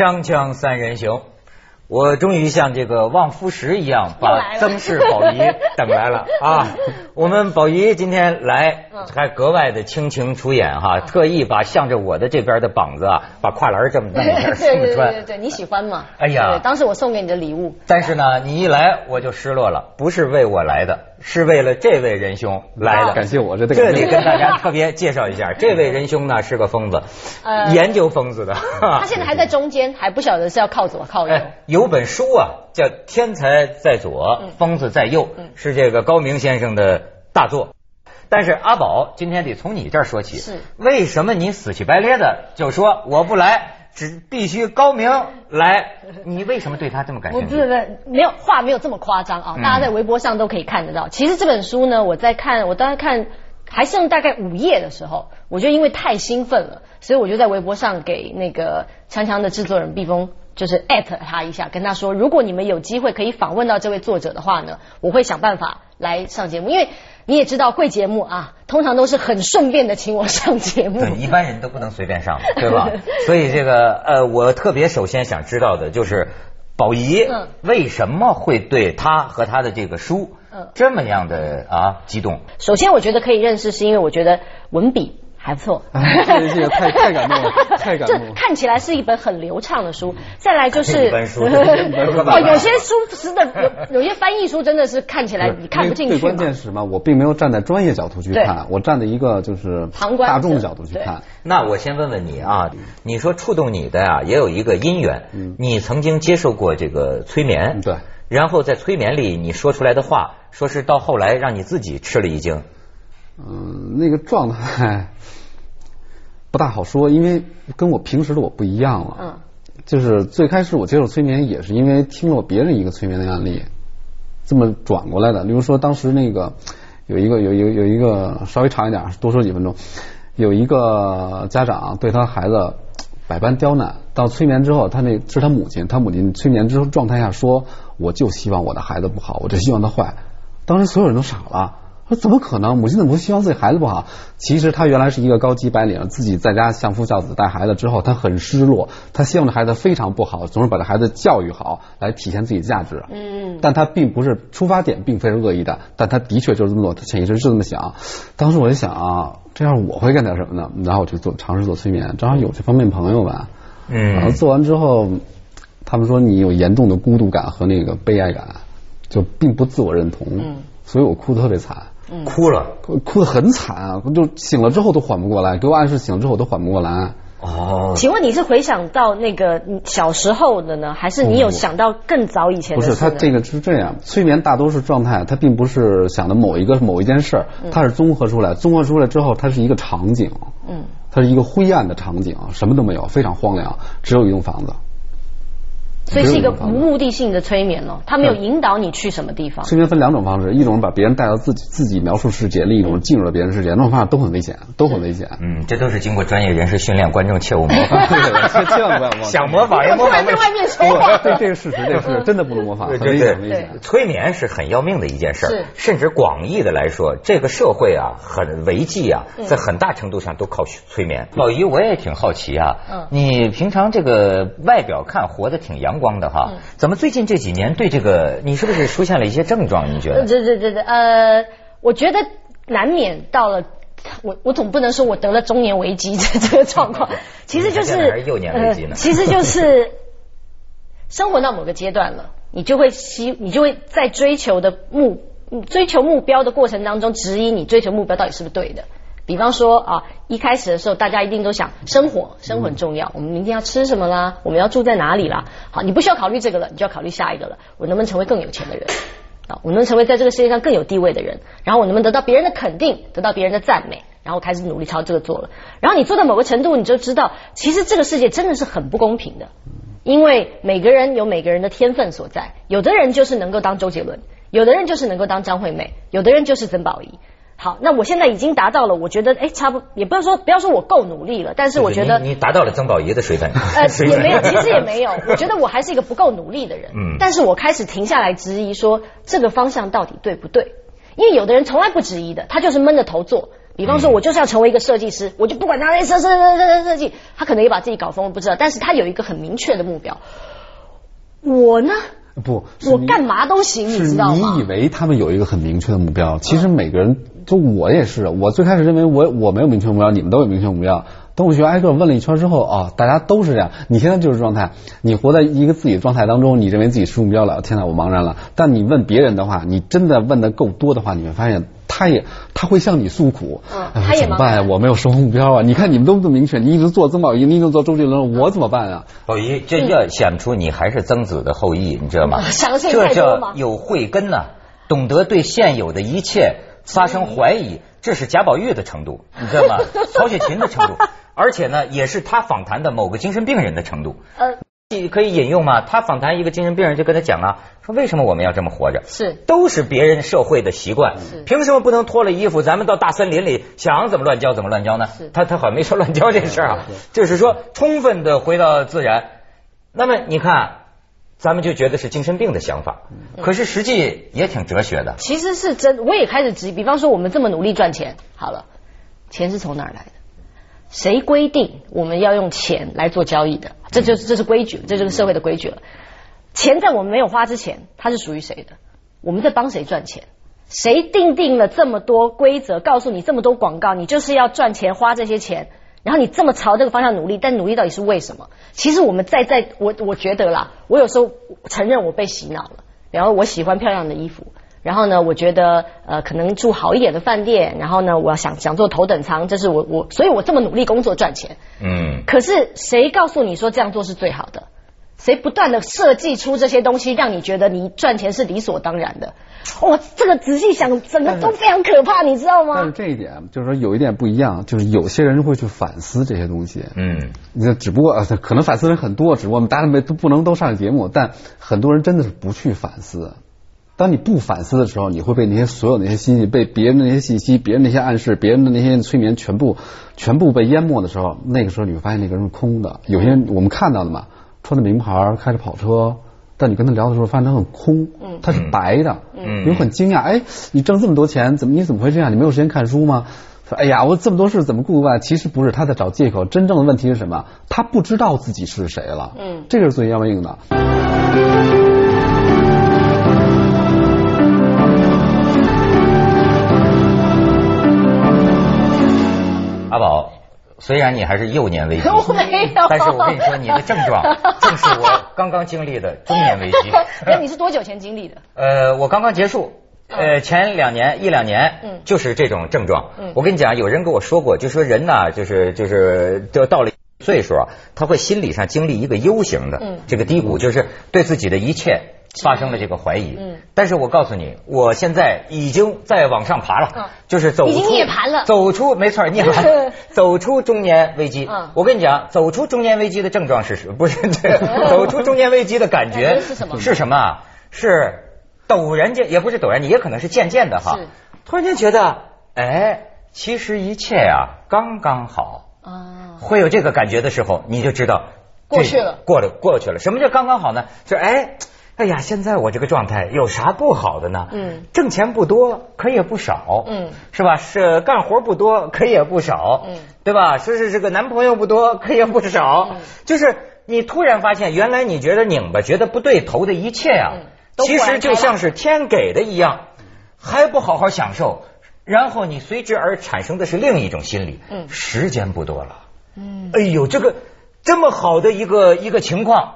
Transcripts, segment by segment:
锵锵三人行，我终于像这个望夫石一样把曾氏宝仪 等来了。啊！我们宝仪今天来还格外的倾情出演哈，特意把向着我的这边的膀子啊，把跨栏这么那么对这么对对对。对，你喜欢吗？哎呀。当时我送给你的礼物，但是呢，你一来我就失落了，不是为我来的，是为了这位仁兄来的。感谢我这得这里跟大家特别介绍一下，这位仁兄呢是个疯子，呃研究疯子的。他现在还在中间，还不晓得是要靠左靠右。哎，有本书啊，叫《天才在左，嗯疯子在右》，是这个高明先生的大作。但是阿宝今天得从你这儿说起，是为什么你死乞白咧的就说我不来，只必须高明来？你为什么对他这么感兴趣？不是不是没有话没有这么夸张啊，嗯大家在微博上都可以看得到。其实这本书呢，我在看，我当时看还剩大概五页的时候，我就因为太兴奋了，所以我就在微博上给那个锵锵的制作人毕峰。就是艾特他一下，跟他说，如果你们有机会可以访问到这位作者的话呢，我会想办法来上节目。因为你也知道，贵节目啊，通常都是很顺便的请我上节目。对，一般人都不能随便上，对吧？所以这个呃，我特别首先想知道的就是宝仪嗯为什么会对他和他的这个书嗯这么样的啊激动？首先，我觉得可以认识，是因为我觉得文笔还不错。哎这这个太太感动了，太感动了。看起来是一本很流畅的书。再来就一是本书 哦，有些书真的有有些翻译书真的是看起来你看不进去最。关键是什么？我并没有站在专业角度去看，我站在一个就是旁观者大众的角度去看。那我先问问你啊，你说触动你的呀、也有一个因缘，嗯你曾经接受过这个催眠，嗯对，然后在催眠里你说出来的话，说是到后来让你自己吃了一惊，嗯，那个状态不大好说，因为跟我平时的我不一样了。嗯，就是最开始我接受催眠也是因为听了别人一个催眠的案例，这么转过来的。比如说当时那个有一个有有有一个稍微长一点，多说几分钟，有一个家长对他孩子百般刁难，到催眠之后，他那是他母亲，他母亲催眠之后状态下说，我就希望我的孩子不好，我就希望他坏。当时所有人都傻了。说怎么可能？母亲怎么会希望自己孩子不好？其实他原来是一个高级白领，自己在家相夫教子带孩子之后，他很失落，他希望这孩子非常不好，总是把这孩子教育好，来体现自己价值。嗯，但他并不是出发点，并非是恶意的，但他的确就是这么做，他潜意识是这么想。当时我就想啊，这样我会干点什么呢？然后我就做尝试做催眠，正好有这方面朋友吧。然后嗯，做完之后，他们说你有严重的孤独感和那个悲哀感，就并不自我认同。嗯所以我哭得特别惨。哭了，哭得很惨啊！就醒了之后都缓不过来，给我暗示醒了之后都缓不过来。哦，请问你是回想到那个小时候的呢，还是你有想到更早以前不是，的事呢？他这个是这样，催眠大多数状态，它并不是想的某一个某一件事儿，它是综合出来，综合出来之后，它是一个场景，嗯，它是一个灰暗的场景，什么都没有，非常荒凉，只有一栋房子。所以是一个无只有栋房子目的性的催眠哦，他没有引导你去什么地方。催眠分两种方式，一种是把别人带到自己自己描述世界，另一种是进入了别人世界，两种方法都很危险，都很危险。嗯，这都是经过专业人士训练，观众切勿模仿。千千万不要模仿想模仿也模仿不了。然在外面说话。对，这个事实，这个事实真的不能模仿，对很危对对险，危险。催眠是很要命的一件事甚至广义的来说，这个社会啊，很违纪啊，嗯在很大程度上都靠催眠。老姨，我也挺好奇啊，嗯你平常这个外表看活得挺阳光的哈嗯，怎么最近这几年对这个，你是不是出现了一些症状？你觉呃得？对对对对，呃，我觉得难免到了。我我总不能说我得了中年危机的这个状况，其实就是幼年危机呢呃其实就是 生活到某个阶段了，你就会希，你就会在追求的目追求目标的过程当中，质疑你追求目标到底是不是对的。比方说啊，一开始的时候，大家一定都想生活，生活很重要。我们明天要吃什么啦？我们要住在哪里啦？好，你不需要考虑这个了，你就要考虑下一个了。我能不能成为更有钱的人？啊，我能成为在这个世界上更有地位的人，然后我能不能得到别人的肯定，得到别人的赞美，然后开始努力朝这个做了。然后你做到某个程度，你就知道，其实这个世界真的是很不公平的，因为每个人有每个人的天分所在，有的人就是能够当周杰伦，有的人就是能够当张惠妹，有的人就是曾宝仪。好，那我现在已经达到了，我觉得哎，差不也不要说不要说我够努力了，但是我觉得你你达到了曾宝仪的水准，呃，也没有，其实也没有。我觉得我还是一个不够努力的人。嗯但是我开始停下来质疑说，这个方向到底对不对？因为有的人从来不质疑的，他就是闷着头做。比比方说，我就是要成为一个设计师，我就不管他那设设设设设计，他可能也把自己搞疯了，不知道。但是他有一个很明确的目标。我呢？不，我干嘛都行，你知道吗？你以为他们有一个很明确的目标，其实每个人，就我也是，我最开始认为我我没有明确目标，你们都有明确目标。等我去挨个问了一圈之后啊，大家都是这样。你现在就是状态，你活在一个自己的状态当中，你认为自己是目标了，天呐，我茫然了。但你问别人的话，你真的问的够多的话，你会发现。他也他会向你诉苦，他也怎么办呀？我没有生活目标啊！你看你们都这么明确，你一直做曾宝仪，你一直做周杰伦，我怎么办啊？宝仪，这要显出你还是曾子的后裔，你知道吗？相信太多吗？有慧根呐，懂得对现有的一切发生怀疑，这是贾宝玉的程度，你知道吗？曹雪芹的程度，而且呢，也是他访谈的某个精神病人的程度。呃。可以引用吗？他访谈一个精神病人，就跟他讲啊，说为什么我们要这么活着？是，都是别人社会的习惯。凭什么不能脱了衣服，咱们到大森林里想怎么乱交怎么乱交呢？他他好像没说乱交这事儿啊，就是说充分的回到自然。那么你看，咱们就觉得是精神病的想法，可是实际也挺哲学的。其实是真，我也开始质疑。比方说，我们这么努力赚钱，好了，钱是从哪儿来的？谁规定我们要用钱来做交易的？这就是这是规矩，这就是社会的规矩了。钱在我们没有花之前，它是属于谁的？我们在帮谁赚钱？谁定定了这么多规则，告诉你这么多广告，你就是要赚钱花这些钱，然后你这么朝这个方向努力，但努力到底是为什么？其实我们在在我我觉得啦，我有时候承认我被洗脑了，然后我喜欢漂亮的衣服。然后呢，我觉得呃，可能住好一点的饭店。然后呢，我要想想做头等舱，这是我我，所以我这么努力工作赚钱。嗯。可是谁告诉你说这样做是最好的？谁不断的设计出这些东西，让你觉得你赚钱是理所当然的？哇，这个仔细想，整个都非常可怕，你知道吗？但是这一点就是说有一点不一样，就是有些人会去反思这些东西。嗯。那只不过可能反思人很多，只不过我们大家没都不能都上节目，但很多人真的是不去反思。当你不反思的时候，你会被那些所有那些信息、被别人的那些信息、别人那些暗示、别人的那些催眠全部全部被淹没的时候，那个时候你会发现那个人是空的。有些人我们看到的嘛，穿着名牌，开着跑车，但你跟他聊的时候，发现他很空，他是白的。嗯，你很惊讶，哎，你挣这么多钱，怎么你怎么会这样？你没有时间看书吗？说，哎呀，我这么多事怎么顾不完？其实不是，他在找借口。真正的问题是什么？他不知道自己是谁了。嗯，这个是最要命的。虽然你还是幼年危机，没有，但是我跟你说，你的症状 正是我刚刚经历的中年危机。那你是多久前经历的？呃，我刚刚结束，呃，前两年一两年，嗯，就是这种症状。嗯，我跟你讲，有人跟我说过，就说人呢，就是就是就到了岁数啊，他会心理上经历一个 U 型的，嗯，这个低谷，就是对自己的一切。发生了这个怀疑，嗯，但是我告诉你，我现在已经在往上爬了，就是走出涅槃了，走出没错，涅槃，走出中年危机。我跟你讲，走出中年危机的症状是什么？不是 这走出中年危机的感觉是什么？是什么？是陡然间，也不是陡然间，也可能是渐渐的哈，突然间觉得，哎，其实一切呀刚刚好啊，会有这个感觉的时候，你就知道过去了，过了过去了。什么叫刚刚好呢？就哎。哎呀，现在我这个状态有啥不好的呢？嗯，挣钱不多，可也不少。嗯，是吧？是干活不多，可也不少。嗯，对吧？说是这个男朋友不多，可也不少。就是你突然发现，原来你觉得拧巴、觉得不对头的一切啊，其实就像是天给的一样，还不好好享受，然后你随之而产生的是另一种心理。嗯，时间不多了。嗯，哎呦，这个这么好的一个一个情况。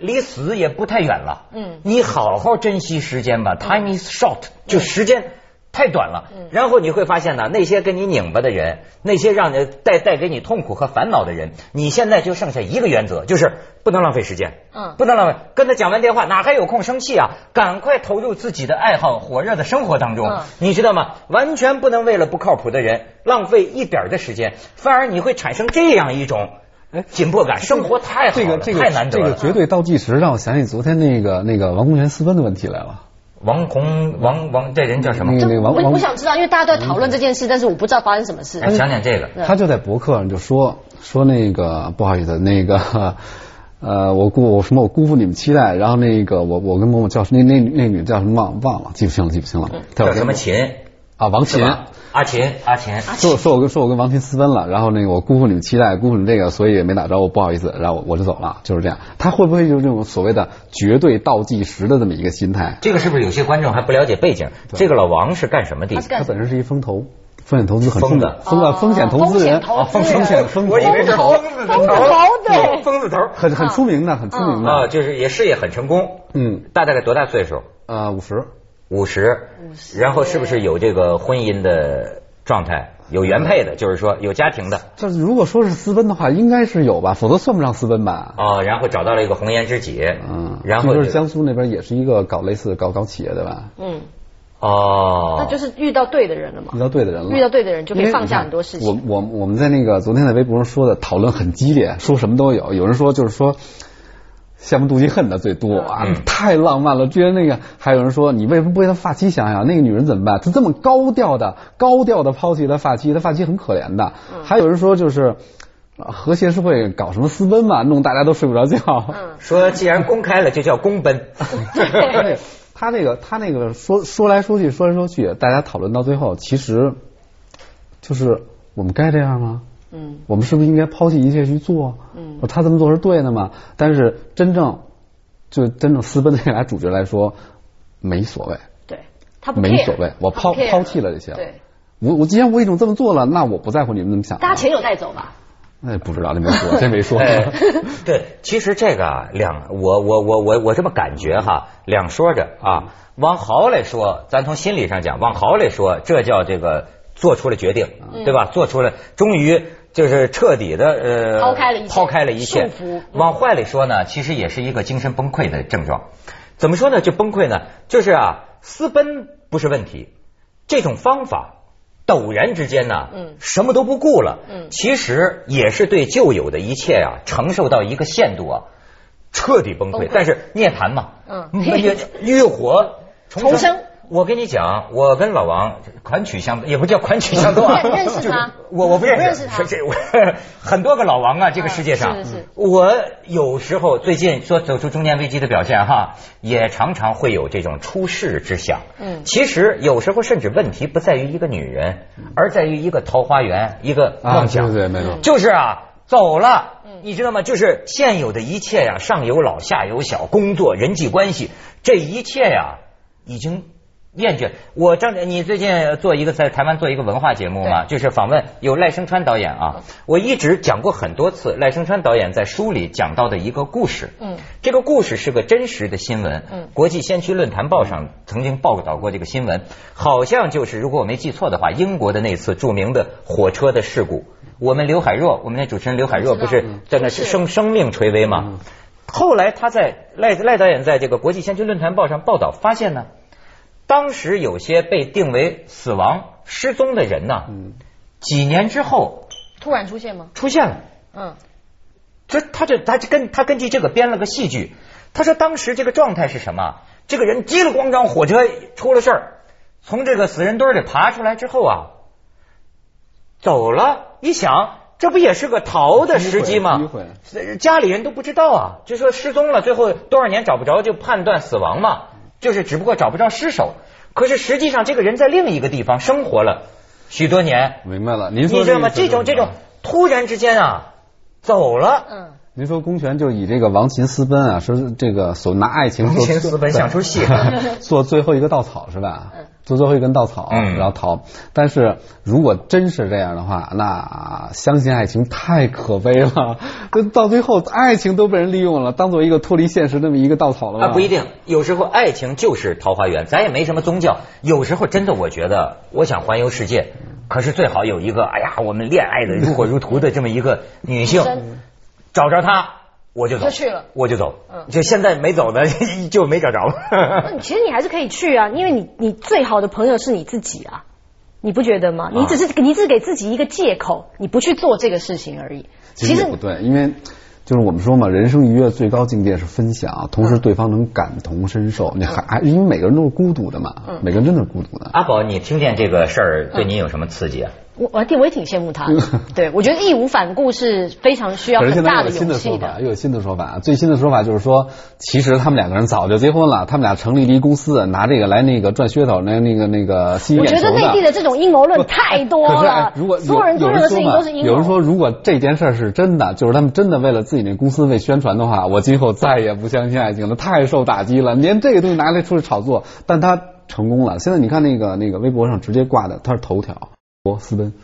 离死也不太远了，嗯，你好好珍惜时间吧，time is short，就时间太短了。嗯，然后你会发现呢，那些跟你拧巴的人，那些让你带带给你痛苦和烦恼的人，你现在就剩下一个原则，就是不能浪费时间，嗯，不能浪费。跟他讲完电话，哪还有空生气啊？赶快投入自己的爱好，火热的生活当中，你知道吗？完全不能为了不靠谱的人浪费一点的时间，反而你会产生这样一种。哎，紧迫感，生活太好了，太难得了。这个绝对倒计时，让我想起昨天那个那个王公元私奔的问题来了。王红王王这人叫什么？那个王我我想知道，因为大家都在讨论这件事，但是我不知道发生什么事。讲讲这个，他就在博客上就说说那个不好意思，那个呃，我辜我什么我辜负你们期待，然后那个我我跟某某叫那那那女叫什么忘忘了，记不清了，记不清了。叫什么秦？啊，王琴，阿琴，阿琴，说说我跟说我跟王琴私奔了，然后那个我辜负你们期待，辜负你们这个，所以也没打招呼，不好意思，然后我就走了，就是这样。他会不会就是这种所谓的绝对倒计时的这么一个心态？这个是不是有些观众还不了解背景？这个老王是干什么的？他本身是一风投，风险投资很疯的，疯的风险投资人，风险风我以为是疯子头，对，疯子头，很很出名的，很出名的啊，就是也事业很成功。嗯，大概多大岁数？呃，五十。五十，然后是不是有这个婚姻的状态？有原配的，就是说有家庭的。这如果说是私奔的话，应该是有吧，否则算不上私奔吧？哦，然后找到了一个红颜知己，嗯，然后就是江苏那边也是一个搞类似搞搞企业的吧？嗯，哦，那就是遇到对的人了嘛？遇到对的人了，遇到对的人就可以放下很多事情。我我我们在那个昨天在微博上说的讨论很激烈，说什么都有。有人说就是说。羡慕妒忌恨的最多啊！太浪漫了，居然那个还有人说你为什么不为他发妻想想？那个女人怎么办？她这么高调的高调的抛弃他发妻，他发妻很可怜的。还有人说就是和谐社会搞什么私奔嘛，弄大家都睡不着觉。说既然公开了，就叫公奔。他那个他那个说说来说去说来说去，大家讨论到最后，其实就是我们该这样吗？嗯，我们是不是应该抛弃一切去做？嗯，他这么做是对的吗？但是真正就真正私奔的俩主角来说，没所谓。对，他没所谓，我抛抛弃了这些。对，我我既然我已经这么做了，那我不在乎你们怎么想。大家钱有带走吧？那也不知道，那没说，真没说。对，其实这个两，我我我我我这么感觉哈，两说着啊。往好来说，咱从心理上讲，往好来说，这叫这个做出了决定，对吧？做出了，终于。就是彻底的呃抛开了一抛开了一切，往坏里说呢，其实也是一个精神崩溃的症状。怎么说呢？就崩溃呢？就是啊，私奔不是问题，这种方法陡然之间呢，嗯，什么都不顾了，嗯，其实也是对旧有的一切啊承受到一个限度啊，彻底崩溃。但是涅槃嘛，嗯，浴浴 火重生。我跟你讲，我跟老王款曲相，也不叫款曲相啊。认识他？我我不认识认识他。这我很多个老王啊，这个世界上。是是。我有时候最近说走出中年危机的表现哈，也常常会有这种出世之想。嗯。其实有时候甚至问题不在于一个女人，而在于一个桃花源，一个梦想。对对没错。就是啊，走了，你知道吗？就是现有的一切呀，上有老下有小，工作人际关系，这一切呀，已经。厌倦。我正，你最近做一个在台湾做一个文化节目嘛？就是访问有赖声川导演啊。我一直讲过很多次赖声川导演在书里讲到的一个故事。嗯。这个故事是个真实的新闻。嗯。国际先驱论坛报上曾经报道过这个新闻，好像就是如果我没记错的话，英国的那次著名的火车的事故。我们刘海若，我们那主持人刘海若不是在那生生命垂危吗？后来他在赖赖导演在这个国际先驱论坛报上报道，发现呢。当时有些被定为死亡、失踪的人呢，几年之后突然出现吗？出现了。嗯，这他这他根他根据这个编了个戏剧。他说当时这个状态是什么？这个人叽里咣当，火车出了事儿，从这个死人堆里爬出来之后啊，走了。一想，这不也是个逃的时机吗？家里人都不知道啊，就说失踪了，最后多少年找不着，就判断死亡嘛。就是只不过找不着尸首，可是实际上这个人在另一个地方生活了许多年。明白了，您说你知道吗？这种这种突然之间啊走了。嗯。您说公权就以这个王琴私奔啊，说这个所拿爱情做私奔想出戏，做最后一个稻草是吧？做最后一根稻草，然后逃。但是如果真是这样的话，那相信爱情太可悲了。到最后，爱情都被人利用了，当做一个脱离现实那么一个稻草了。啊，不一定，有时候爱情就是桃花源。咱也没什么宗教，有时候真的，我觉得，我想环游世界，可是最好有一个，哎呀，我们恋爱的如火如荼的这么一个女性。找着他，我就走，就去了，我就走。嗯，就现在没走的 就没找着。那其实你还是可以去啊，因为你你最好的朋友是你自己啊，你不觉得吗？你只是你只是给自己一个借口，你不去做这个事情而已。其实不对，因为就是我们说嘛，人生愉悦最高境界是分享，同时对方能感同身受。你还还因为每个人都是孤独的嘛，每个人真的是孤独的。阿宝，你听见这个事儿对你有什么刺激啊？我我我也挺羡慕他的，对我觉得义无反顾是非常需要很大的勇气的。又有新的说法，最新的说法就是说，其实他们两个人早就结婚了，他们俩成立了一公司，拿这个来那个赚噱头，那那个那个吸引我觉得内地的这种阴谋论太多了。如果所有人做任何事情都是阴谋。有人说，如果这件事是真的，就是他们真的为了自己那公司为宣传的话，我今后再也不相信爱情了，太受打击了。连这个东西拿来出去炒作，但他成功了。现在你看那个那个微博上直接挂的，他是头条，我私奔。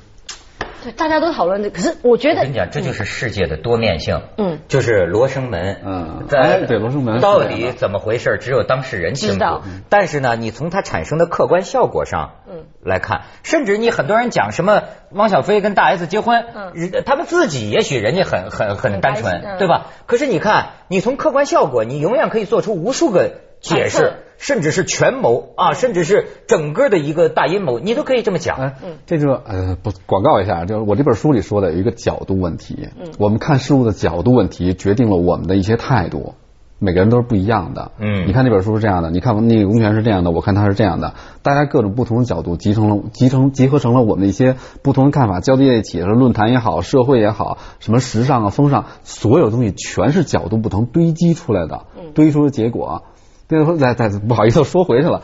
对大家都讨论这，可是我觉得，我跟你讲，这就是世界的多面性。嗯，就是罗生门。嗯，在对罗生门到底怎么回事，只有当事人清楚。但是呢，你从它产生的客观效果上，嗯，来看，甚至你很多人讲什么汪小菲跟大 S 结婚，嗯，他们自己也许人家很很很单纯，对吧？可是你看，你从客观效果，你永远可以做出无数个解释。甚至是权谋啊，甚至是整个的一个大阴谋，你都可以这么讲。嗯，这就呃不广告一下，就是我这本书里说的有一个角度问题。嗯，我们看事物的角度问题，决定了我们的一些态度。每个人都是不一样的。嗯，你看那本书是这样的，你看那个公权是这样的，我看他是这样的。大家各种不同的角度集成了，集成集合成了我们的一些不同的看法，交叠在一起，论坛也好，社会也好，什么时尚啊、风尚，所有东西全是角度不同堆积出来的，堆出的结果。对，再再不好意思，说回去了。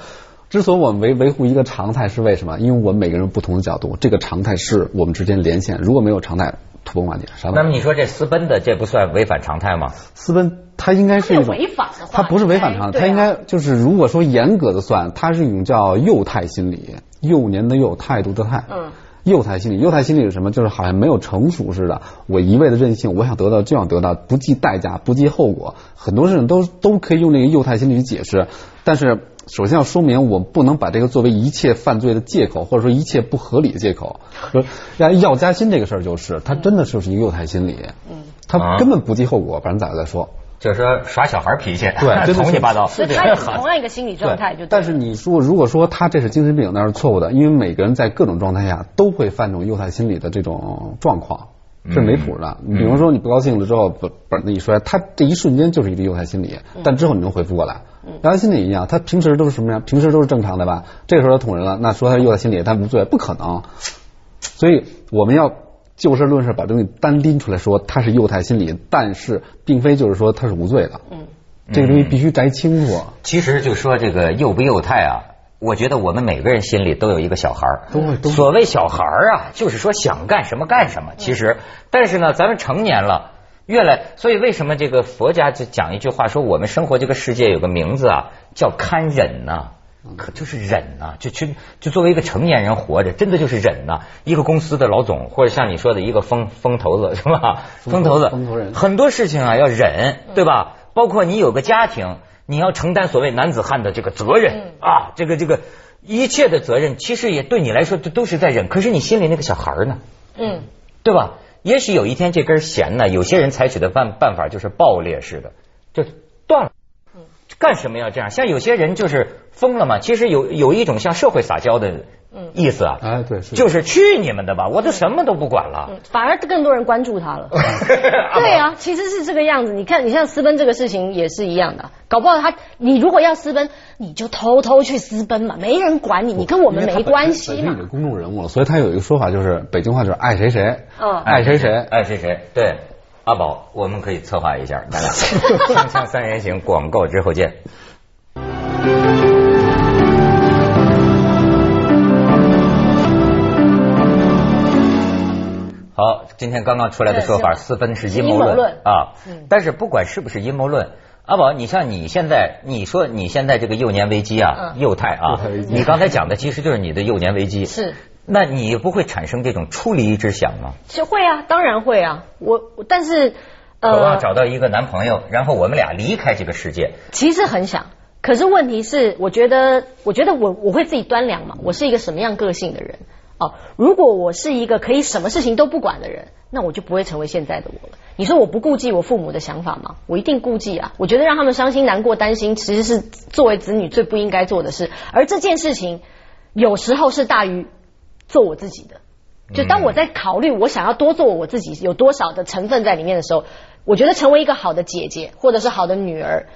之所以我们维维护一个常态是为什么？因为我们每个人不同的角度，这个常态是我们之间连线。如果没有常态，土崩瓦解。那么你说这私奔的，这不算违反常态吗？私奔，它应该是一种违反的，它不是违反常态，它应该就是如果说严格的算，它是一种叫幼态心理，幼年的幼，态度的态。嗯。幼态心理，幼态心理是什么？就是好像没有成熟似的，我一味的任性，我想得到就想得到，不计代价，不计后果，很多事情都都可以用那个幼态心理去解释。但是首先要说明，我不能把这个作为一切犯罪的借口，或者说一切不合理的借口。说 要要加薪这个事儿，就是他真的就是一个幼态心理，嗯，他根本不计后果，反正咋再说。就是说耍小孩脾气，对，胡七八糟，是他同样一个心理状态就。但是你说，如果说他这是精神病，那是错误的，因为每个人在各种状态下都会犯这种幼态心理的这种状况，是没谱的。你比如说你不高兴了之后，不不那一摔，他这一瞬间就是一个幼态心理，但之后你能恢复过来。幼态心理一样，他平时都是什么样？平时都是正常的吧？这个时候他捅人了，那说他幼态心理，他无罪，不可能。所以我们要。就事论事，把东西单拎出来说，他是幼态心理，但是并非就是说他是无罪的。嗯，这个东西必须摘清楚。其实就说这个幼不幼态啊，我觉得我们每个人心里都有一个小孩儿。都会。所谓小孩儿啊，就是说想干什么干什么。其实，但是呢，咱们成年了，越来，所以为什么这个佛家就讲一句话说，我们生活这个世界有个名字啊，叫堪忍呐。可就是忍呐，就去就作为一个成年人活着，真的就是忍呐。一个公司的老总，或者像你说的一个风风头子，是吧？风头子，风头人，很多事情啊要忍，对吧？包括你有个家庭，你要承担所谓男子汉的这个责任啊，这个这个一切的责任，其实也对你来说都都是在忍。可是你心里那个小孩呢？嗯，对吧？也许有一天这根弦呢，有些人采取的办办法就是爆裂式的，就断了。干什么要这样？像有些人就是疯了嘛。其实有有一种向社会撒娇的意思啊。哎，对，就是去你们的吧，我都什么都不管了。反而更多人关注他了。对啊，其实是这个样子。你看，你像私奔这个事情也是一样的。搞不好他，你如果要私奔，你就偷偷去私奔嘛，没人管你，你跟我们没关系嘛。是公众人物，所以他有一个说法，就是北京话就是爱谁谁，嗯，爱谁谁，爱谁谁，对。阿宝，我们可以策划一下，咱俩 锵锵三人行，广告之后见。好，今天刚刚出来的说法，私奔是阴谋论啊。但是不管是不是阴谋论，阿宝，你像你现在，你说你现在这个幼年危机啊，幼态啊，你刚才讲的其实就是你的幼年危机。是。那你不会产生这种出离之想吗？是会啊，当然会啊。我但是渴望找到一个男朋友，然后我们俩离开这个世界。其实很想，可是问题是，我觉得，我觉得我我会自己端量嘛。我是一个什么样个性的人？哦，如果我是一个可以什么事情都不管的人，那我就不会成为现在的我了。你说我不顾忌我父母的想法吗？我一定顾忌啊！我觉得让他们伤心、难过、担心，其实是作为子女最不应该做的事。而这件事情有时候是大于。做我自己的，就当我在考虑我想要多做我自己有多少的成分在里面的时候，我觉得成为一个好的姐姐或者是好的女儿，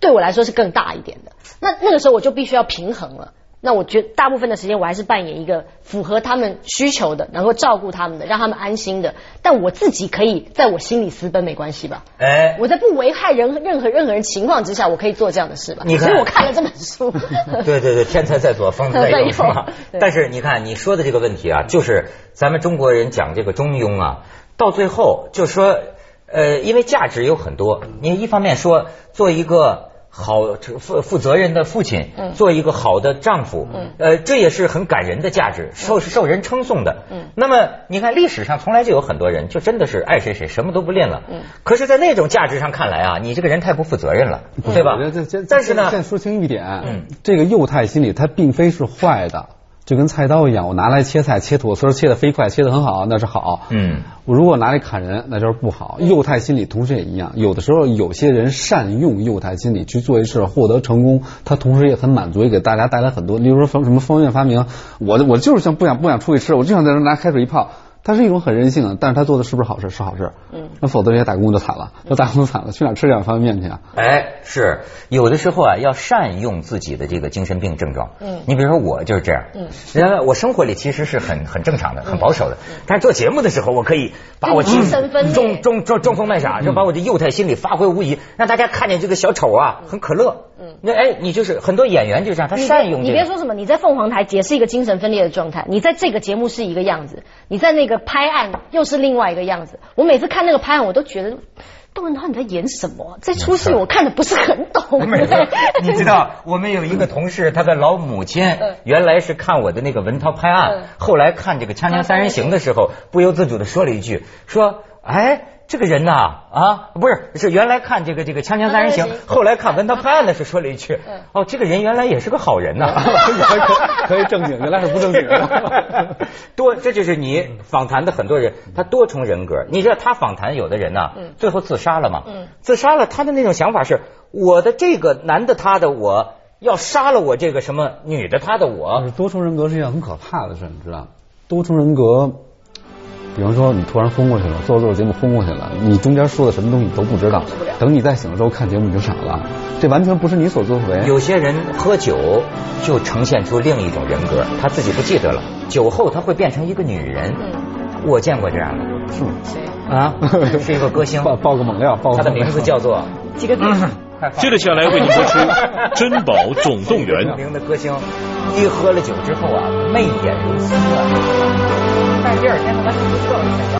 对我来说是更大一点的。那那个时候我就必须要平衡了。那我觉得大部分的时间我还是扮演一个符合他们需求的，能够照顾他们的，让他们安心的。但我自己可以在我心里私奔，没关系吧？哎，我在不危害人任何任何人情况之下，我可以做这样的事吧？你看，所以我看了这本书。对对对，天才在左，疯子在右嘛。但是你看你说的这个问题啊，就是咱们中国人讲这个中庸啊，到最后就说，呃，因为价值有很多，你一方面说做一个。好负负责任的父亲，做一个好的丈夫，呃，这也是很感人的价值，受受人称颂的。那么你看历史上从来就有很多人，就真的是爱谁谁，什么都不练了。可是，在那种价值上看来啊，你这个人太不负责任了，对吧？但是呢，先说清一点，这个幼态心理它并非是坏的。就跟菜刀一样，我拿来切菜，切土丝切的飞快，切的很好，那是好。嗯，我如果拿来砍人，那就是不好。幼态心理同时也一样，有的时候有些人善用幼态心理去做一事，获得成功，他同时也很满足，也给大家带来很多。例如说方什么方便发明，我我就是想不想不想出去吃，我就想在这拿开水一泡。它是一种很任性的，但是他做的是不是好事？是好事。嗯，那否则这些打工就惨了，那打工惨了，去哪吃两方便面去啊？哎，是有的时候啊，要善用自己的这个精神病症状。嗯，你比如说我就是这样。嗯，原来我生活里其实是很很正常的，很保守的，但是做节目的时候，我可以把我精神分中中中中风卖傻，就把我的幼态心理发挥无疑，让大家看见这个小丑啊很可乐。嗯，那哎，你就是很多演员就这样，他善用。你别说什么，你在凤凰台也是一个精神分裂的状态，你在这个节目是一个样子，你在那个拍案。又是另外一个样子。我每次看那个拍案，我都觉得窦文涛你在演什么？这出戏我看的不是很懂。你知道，我们有一个同事，他的老母亲原来是看我的那个文涛拍案，后来看这个《锵锵三人行》的时候，不由自主的说了一句：说，哎。这个人呐啊，不是是原来看这个这个《锵锵三人行》，后来看《文涛拍案》的时候说了一句：“哦，这个人原来也是个好人呐，可以正经，原来是不正经。”多，这就是你访谈的很多人，他多重人格。你知道他访谈有的人呢，最后自杀了嘛？自杀了，他的那种想法是：我的这个男的他的我要杀了我这个什么女的他的我。多重人格是一件很可怕的事，你知道？多重人格。比方说，你突然昏过去了，做着做着节目昏过去了，你中间说的什么东西你都不知道。等你再醒的时候看节目你就傻了，这完全不是你所作所为。有些人喝酒就呈现出另一种人格，他自己不记得了，酒后他会变成一个女人。我见过这样的，是吗？谁啊？是一个歌星，爆爆个猛料，爆他的名字叫做 几个字？接着下来为您播出《珍宝总动员》。著名的歌星，一喝了酒之后啊，媚眼如丝啊。但第二天他完全不错了。